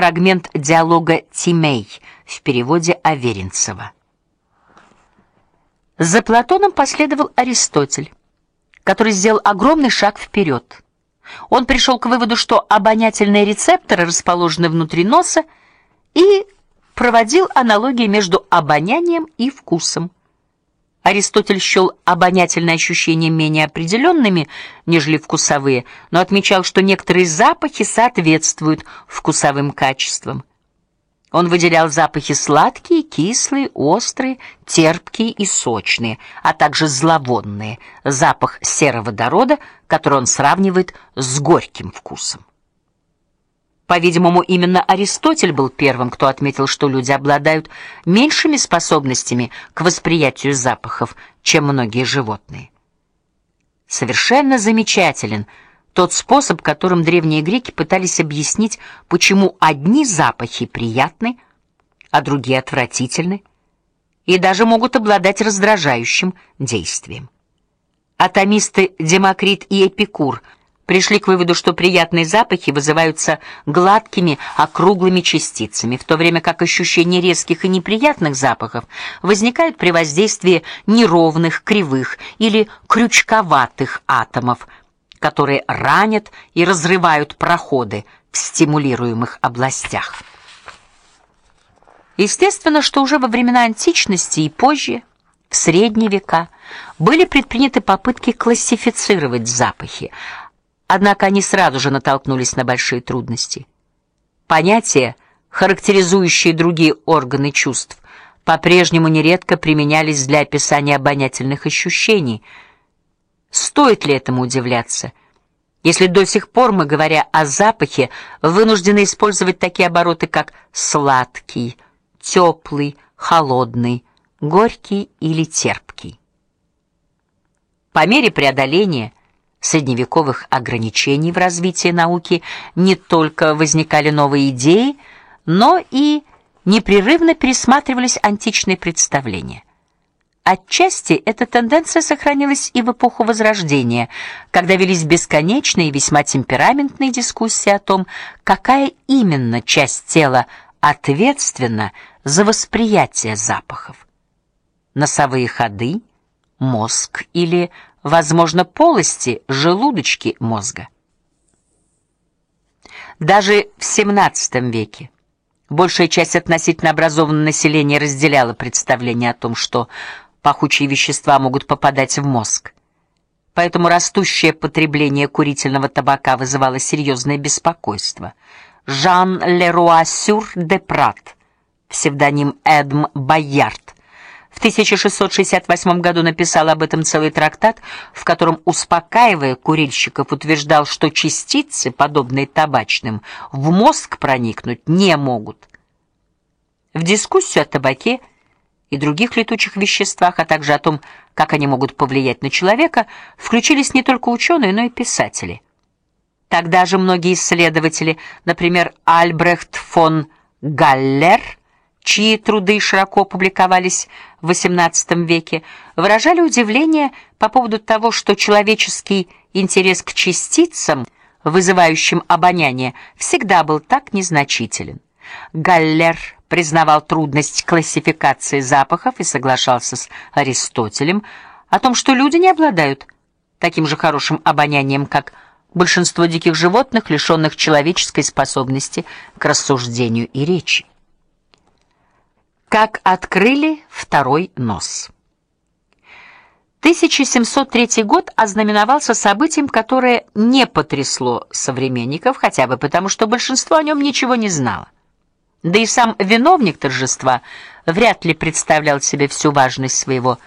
фрагмент диалога Тимей в переводе Аверинцева. За Платоном последовал Аристотель, который сделал огромный шаг вперед. Он пришел к выводу, что обонятельные рецепторы расположены внутри носа и проводил аналогии между обонянием и вкусом. Аристотель счел обонятельные ощущения менее определенными, нежели вкусовые, но отмечал, что некоторые запахи соответствуют вкусовым качествам. Он выделял запахи сладкие, кислые, острые, терпкие и сочные, а также зловонные, запах сероводорода, который он сравнивает с горьким вкусом. По-видимому, именно Аристотель был первым, кто отметил, что люди обладают меньшими способностями к восприятию запахов, чем многие животные. Совершенно замечателен тот способ, которым древние греки пытались объяснить, почему одни запахи приятны, а другие отвратительны и даже могут обладать раздражающим действием. Атомисты Демокрит и Эпикур – пришли к выводу, что приятные запахи вызываются гладкими, округлыми частицами, в то время как ощущение резких и неприятных запахов возникает при воздействии неровных, кривых или крючковатых атомов, которые ранят и разрывают проходы в стимулируемых областях. Естественно, что уже во времена античности и позже, в средние века, были предприняты попытки классифицировать запахи, Однако они сразу же натолкнулись на большие трудности. Понятия, характеризующие другие органы чувств, по-прежнему нередко применялись для описания обонятельных ощущений. Стоит ли этому удивляться? Если до сих пор мы, говоря о запахе, вынуждены использовать такие обороты, как сладкий, теплый, холодный, горький или терпкий. По мере преодоления средневековых ограничений в развитии науки не только возникали новые идеи, но и непрерывно пересматривались античные представления. Отчасти эта тенденция сохранилась и в эпоху Возрождения, когда велись бесконечные и весьма темпераментные дискуссии о том, какая именно часть тела ответственна за восприятие запахов. Носовые ходы, мозг или возможно, полости желудочки мозга. Даже в XVII веке большая часть относительно образованного населения разделяла представление о том, что пахучие вещества могут попадать в мозг. Поэтому растущее потребление курительного табака вызывало серьезное беспокойство. Жан Леруа Сюр де Прат, псевдоним Эдм Боярд, в 1668 году написал об этом целый трактат, в котором, успокаивая курильщиков, утверждал, что частицы, подобные табачным, в мозг проникнуть не могут. В дискуссию о табаке и других летучих веществах, а также о том, как они могут повлиять на человека, включились не только ученые, но и писатели. Тогда же многие исследователи, например, Альбрехт фон Галлер, чьи труды широко публиковались в XVIII веке, выражали удивление по поводу того, что человеческий интерес к частицам, вызывающим обоняние, всегда был так незначителен. Галлер признавал трудность классификации запахов и соглашался с Аристотелем о том, что люди не обладают таким же хорошим обонянием, как большинство диких животных, лишенных человеческой способности к рассуждению и речи. Как открыли второй нос. 1703 год ознаменовался событием, которое не потрясло современников, хотя бы потому, что большинство о нем ничего не знало. Да и сам виновник торжества вряд ли представлял себе всю важность своего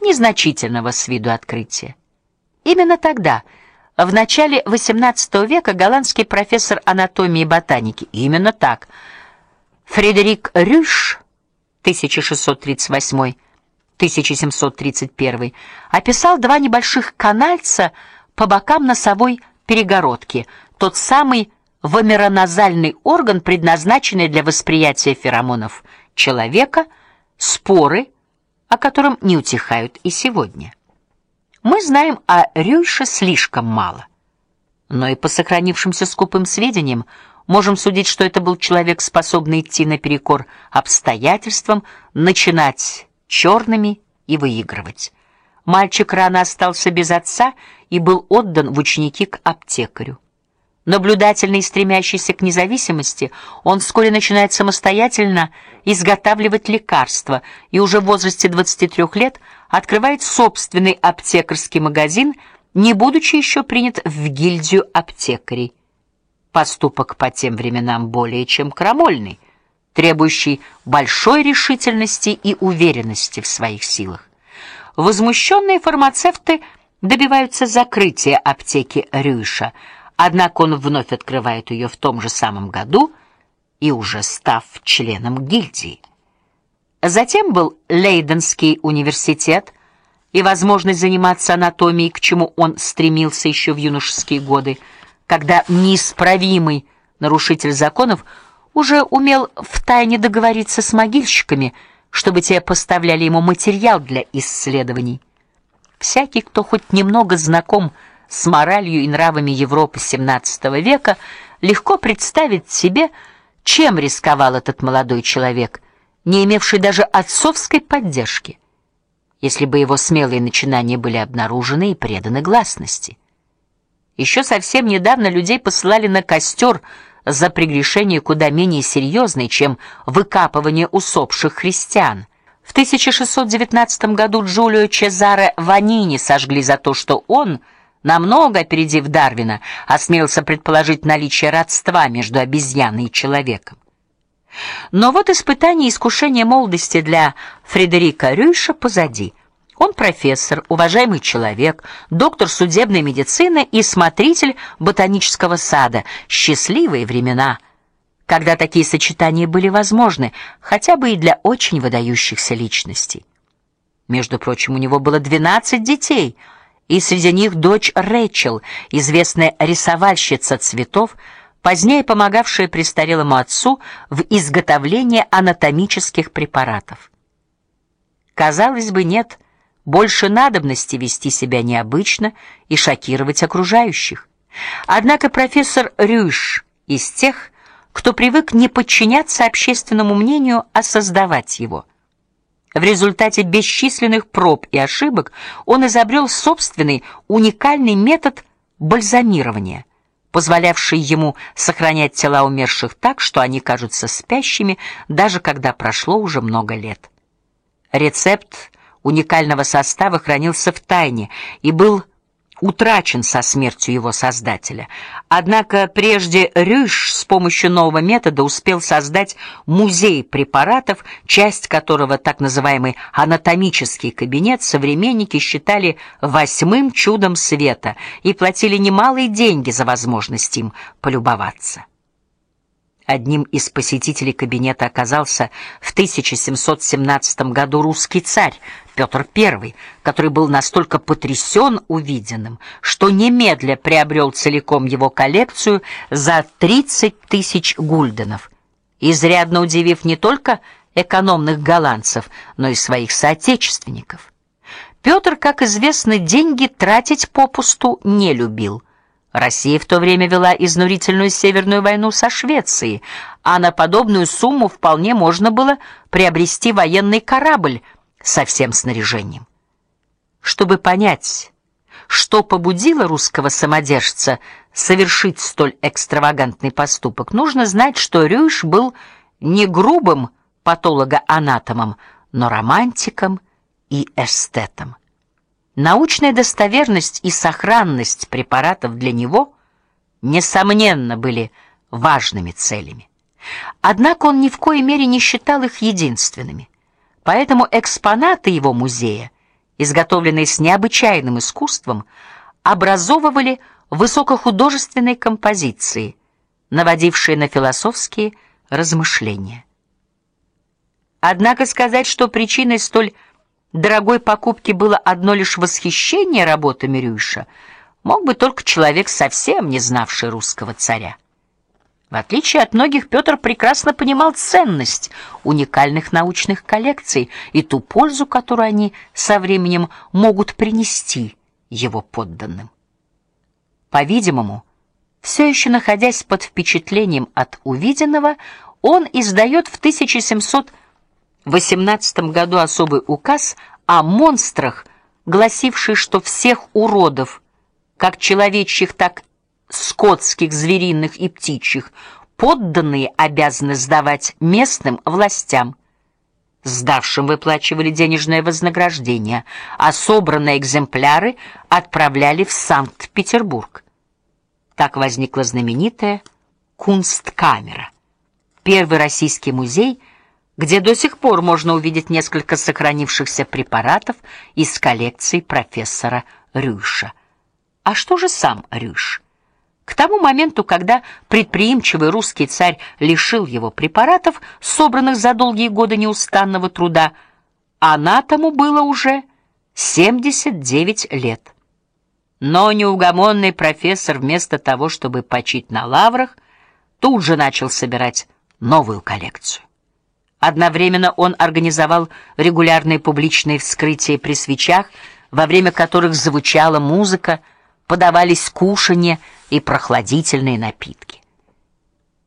незначительного с виду открытия. Именно тогда, в начале XVIII века, голландский профессор анатомии и ботаники, именно так, Фредерик Рюш 1638-1731, описал два небольших канальца по бокам носовой перегородки, тот самый вомероназальный орган, предназначенный для восприятия феромонов человека, споры, о котором не утихают и сегодня. Мы знаем о Рюйше слишком мало, но и по сохранившимся скупым сведениям Можем судить, что это был человек, способный идти наперекор обстоятельствам, начинать черными и выигрывать. Мальчик рано остался без отца и был отдан в ученики к аптекарю. Наблюдательный и стремящийся к независимости, он вскоре начинает самостоятельно изготавливать лекарства и уже в возрасте 23 лет открывает собственный аптекарский магазин, не будучи еще принят в гильдию аптекарей. Поступок по тем временам более чем крамольный, требующий большой решительности и уверенности в своих силах. Возмущенные фармацевты добиваются закрытия аптеки Рюша – Однако он вновь открывает ее в том же самом году и уже став членом гильдии. Затем был Лейденский университет и возможность заниматься анатомией, к чему он стремился еще в юношеские годы, когда неисправимый нарушитель законов уже умел втайне договориться с могильщиками, чтобы те поставляли ему материал для исследований. Всякий, кто хоть немного знаком с моралью и нравами Европы XVII века, легко представить себе, чем рисковал этот молодой человек, не имевший даже отцовской поддержки, если бы его смелые начинания были обнаружены и преданы гласности. Еще совсем недавно людей посылали на костер за прегрешения куда менее серьезные, чем выкапывание усопших христиан. В 1619 году Джулио Чезаре Ванини сожгли за то, что он намного опередив Дарвина, осмелился предположить наличие родства между обезьяной и человеком. Но вот испытание и искушение молодости для Фредерика Рюша позади. Он профессор, уважаемый человек, доктор судебной медицины и смотритель ботанического сада. Счастливые времена, когда такие сочетания были возможны, хотя бы и для очень выдающихся личностей. Между прочим, у него было 12 детей – и среди них дочь Рэчел, известная рисовальщица цветов, позднее помогавшая престарелому отцу в изготовлении анатомических препаратов. Казалось бы, нет больше надобности вести себя необычно и шокировать окружающих. Однако профессор Рюш из тех, кто привык не подчиняться общественному мнению, а создавать его. В результате бесчисленных проб и ошибок он изобрел собственный уникальный метод бальзамирования, позволявший ему сохранять тела умерших так, что они кажутся спящими, даже когда прошло уже много лет. Рецепт уникального состава хранился в тайне и был утрачен со смертью его создателя. Однако прежде Рюш с помощью нового метода успел создать музей препаратов, часть которого, так называемый анатомический кабинет, современники считали восьмым чудом света и платили немалые деньги за возможность им полюбоваться. Одним из посетителей кабинета оказался в 1717 году русский царь Петр I, который был настолько потрясен увиденным, что немедля приобрел целиком его коллекцию за 30 тысяч гульденов, изрядно удивив не только экономных голландцев, но и своих соотечественников. Петр, как известно, деньги тратить попусту не любил. Россия в то время вела изнурительную северную войну со Швецией, а на подобную сумму вполне можно было приобрести военный корабль со всем снаряжением. Чтобы понять, что побудило русского самодержца совершить столь экстравагантный поступок, нужно знать, что Рюш был не грубым патологоанатомом, но романтиком и эстетом. Научная достоверность и сохранность препаратов для него несомненно были важными целями. Однако он ни в коей мере не считал их единственными. Поэтому экспонаты его музея, изготовленные с необычайным искусством, образовывали высокохудожественные композиции, наводившие на философские размышления. Однако сказать, что причиной столь дорогой покупки было одно лишь восхищение работами Рюша, мог бы только человек, совсем не знавший русского царя. В отличие от многих, Петр прекрасно понимал ценность уникальных научных коллекций и ту пользу, которую они со временем могут принести его подданным. По-видимому, Все еще находясь под впечатлением от увиденного, он издает в 1718 году особый указ о монстрах, гласивший, что всех уродов, как человечьих, так скотских, звериных и птичьих, подданные обязаны сдавать местным властям. Сдавшим выплачивали денежное вознаграждение, а собранные экземпляры отправляли в Санкт-Петербург. Так возникла знаменитая Кунсткамера, первый российский музей, где до сих пор можно увидеть несколько сохранившихся препаратов из коллекции профессора Рюша. А что же сам Рюш? К тому моменту, когда предприимчивый русский царь лишил его препаратов, собранных за долгие годы неустанного труда, анатому было уже 79 лет. Но неугомонный профессор вместо того, чтобы почить на лаврах, тут же начал собирать новую коллекцию. Одновременно он организовал регулярные публичные вскрытия при свечах, во время которых звучала музыка, подавались кушанья и прохладительные напитки.